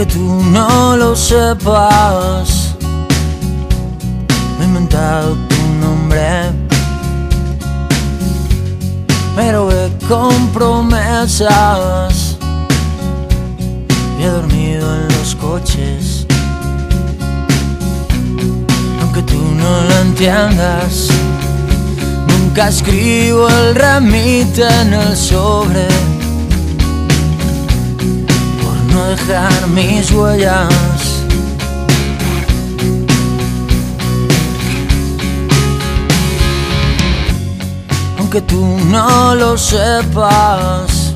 aunque tú no lo sepas, me he inventado tu nombre. Pero ve con promesas y he dormido en los coches. Aunque tú no lo entiendas, nunca escribo el remite en el sobre dejar mis huellas. Aunque tú no lo sepas,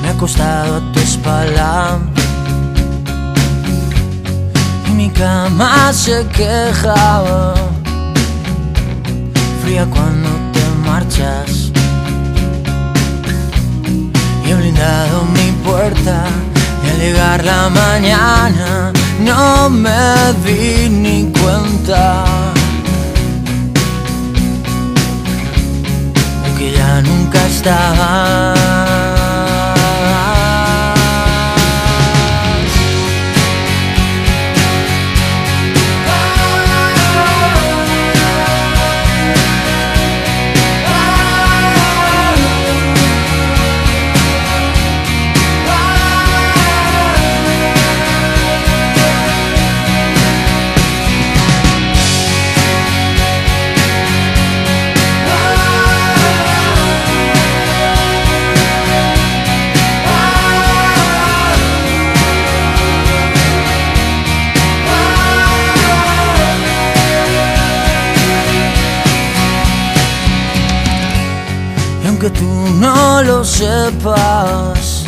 me he acostado a tu espalda y mi cama se quejaba, fría cuando te marchas. Y he blindado puerta y al llegar la mañana no me di ni cuenta. que ya nunca estabas. Aunque tú no lo sepas,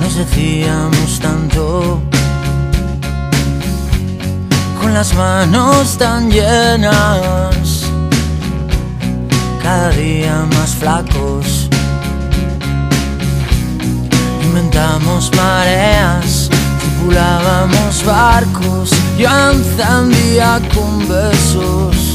nos decíamos tanto, con las manos tan llenas, cada día más flacos. Inventamos mareas, tripulábamos barcos, yo encendía con besos